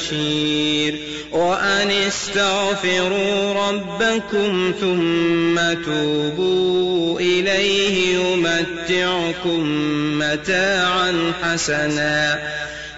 وبشير وأن استغفروا ربكم ثم توبوا إليه يمتعكم متاعا حسنا.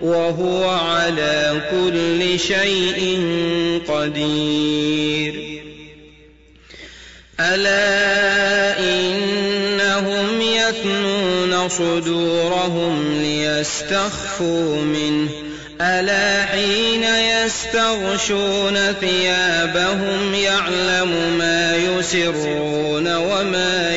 وهو على كل شيء قدير. ألا إنهم يثنون صدورهم ليستخفوا منه. ألا حين يستغشون ثيابهم يعلم ما يسرون وما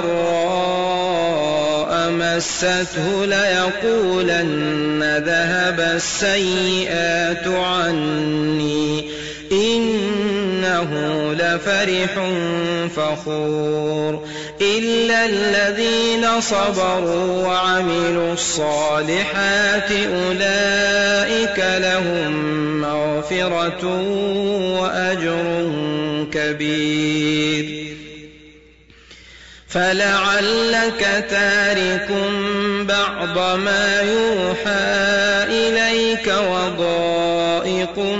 ضراء مسته ليقولن ذهب السيئات عني. إنه لفرح فخور. إلا الذين صبروا وعملوا الصالحات أولئك لهم مغفرة وأجر كبير. فلعلك تارك بعض ما يوحى إليك وضائق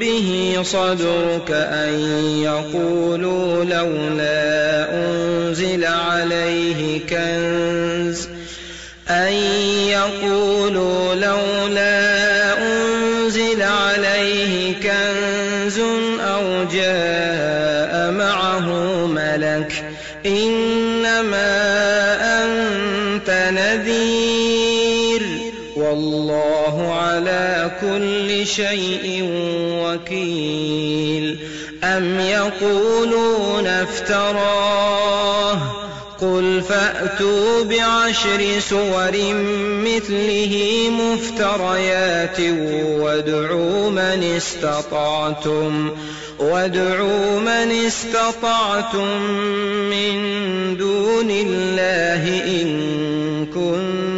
به صدرك أن يقولوا لولا أنزل عليه كنز أن يقولوا والله على كل شيء وكيل. أم يقولون افتراه؟ قل فأتوا بعشر سور مثله مفتريات وادعوا من استطعتم وادعوا من استطعتم من دون الله إن كنتم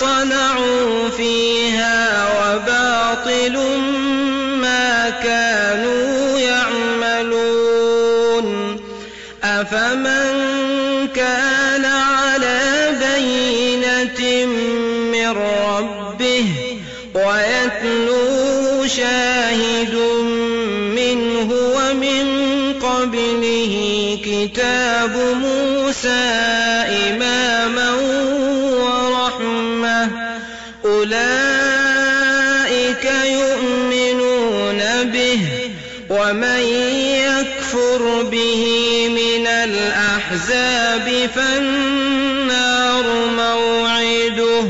صنعوا فيها الأحزاب فالنار موعده.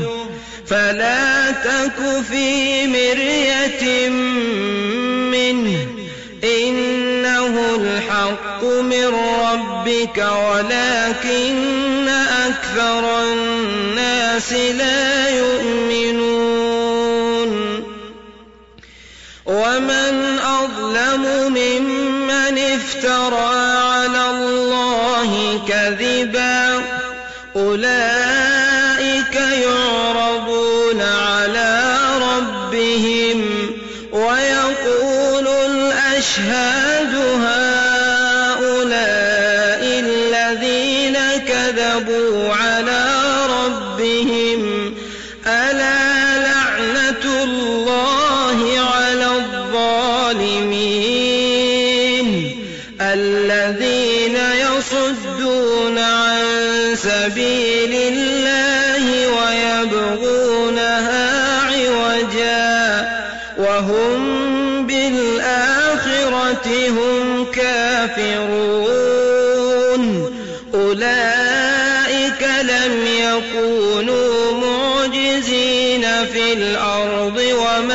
فلا تك في مرية منه. إنه الحق من ربك ولكن أكثر الناس لا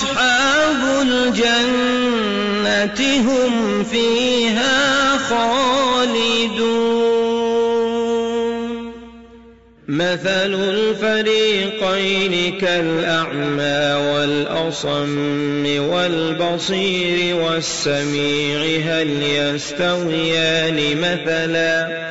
أصحاب الجنة هم فيها خالدون. مثل الفريقين كالأعمى والأصم والبصير والسميع هل يستويان مثلا؟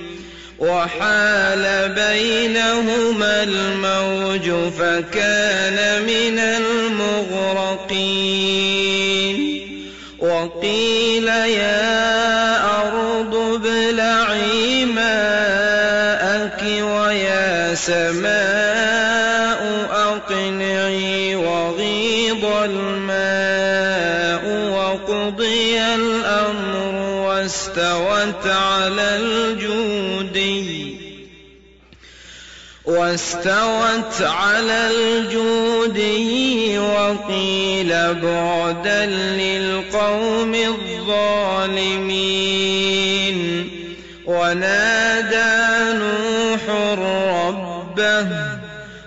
وحال بينهما الموج فكان من المغرقين. وقيل يا أرض ابلعي ماءك ويا سماء واستوت على الجودي وقيل بعدا للقوم الظالمين. ونادى نوح ربه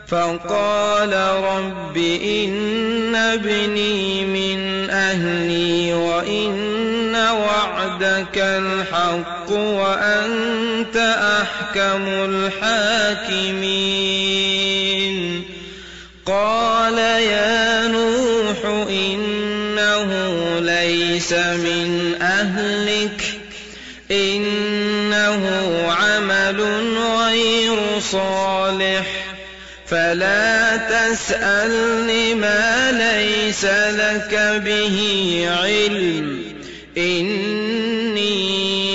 فقال رب إن ابني من أهلي وإن وعدك الحق وأنت أحكم الحاكمين. قال يا نوح إنه ليس من أهلك إنه عمل غير صالح. فلا تسألني ما ليس لك به علم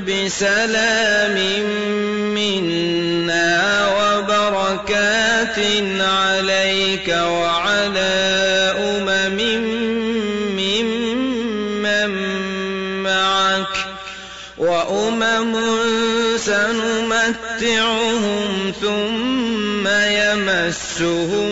بسلام منا وبركات عليك وعلى أمم ممن معك وأمم سنمتعهم ثم يمسهم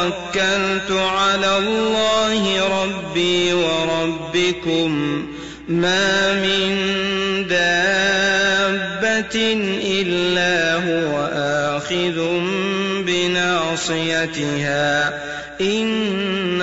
توكلت على الله ربي وربكم ما من دابة إلا هو آخذ بناصيتها إن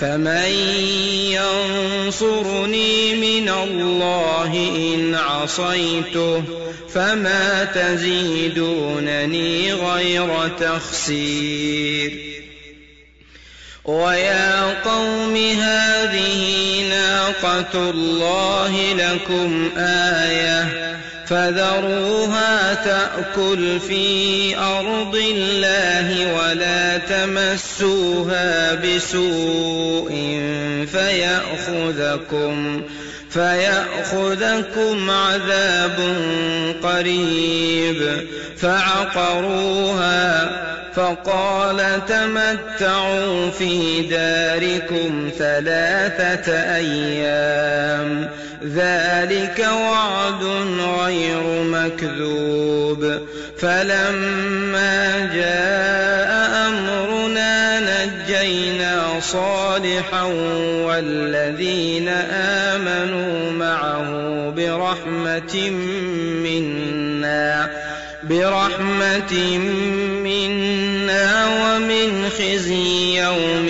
فمن ينصرني من الله إن عصيته فما تزيدونني غير تخسير. ويا قوم هذه ناقة الله لكم آية فذروها تأكل في أرض الله ولا تمسوها بسوء فيأخذكم فيأخذكم عذاب قريب فعقروها فقال تمتعوا في داركم ثلاثة أيام ذلك وعد غير مكذوب فلما جاء أمرنا نجينا صالحا والذين آمنوا معه برحمة منا برحمة منا ومن خزي إن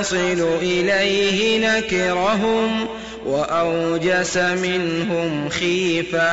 تصل إليه نكرهم وأوجس منهم خيفة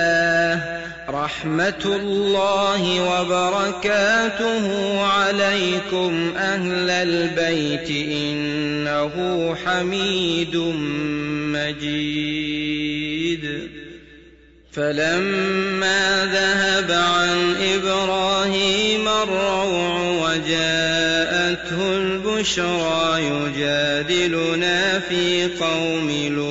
رحمة الله وبركاته عليكم أهل البيت إنه حميد مجيد. فلما ذهب عن إبراهيم الروع وجاءته البشرى يجادلنا في قوم لوط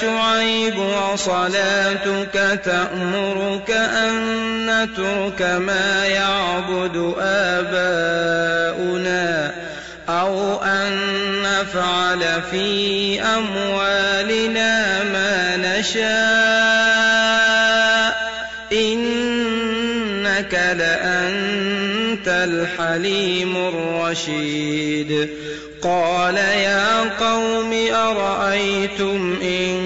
شعيب وصلاتك تأمرك أن نترك ما يعبد آباؤنا أو أن نفعل في أموالنا ما نشاء. إنك لأنت الحليم الرشيد. قال يا قوم أرأيتم إن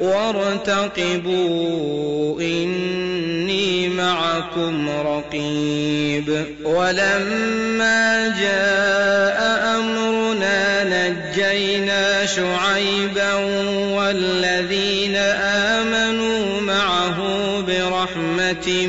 وارتقبوا إني معكم رقيب. ولما جاء أمرنا نجينا شعيبا والذين آمنوا معه برحمة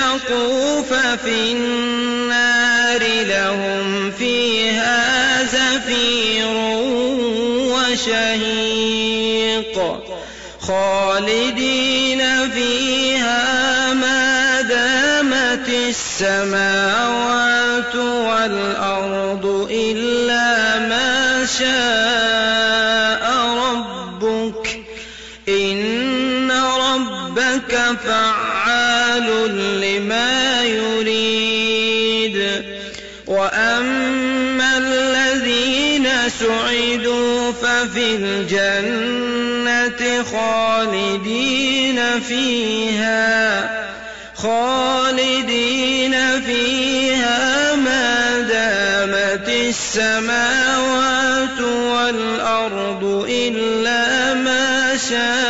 شقوا ففي النار لهم فيها زفير وشهيق خالدين فيها ما دامت السماوات والأرض إلا ما شاء وأما الذين سعدوا ففي الجنة خالدين فيها خالدين فيها ما دامت السماوات والأرض إلا ما شاء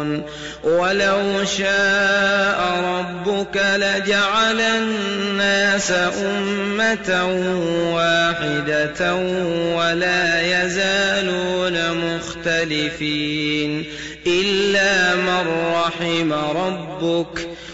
ولو شاء ربك لجعل الناس أمة واحدة ولا يزالون مختلفين إلا من رحم ربك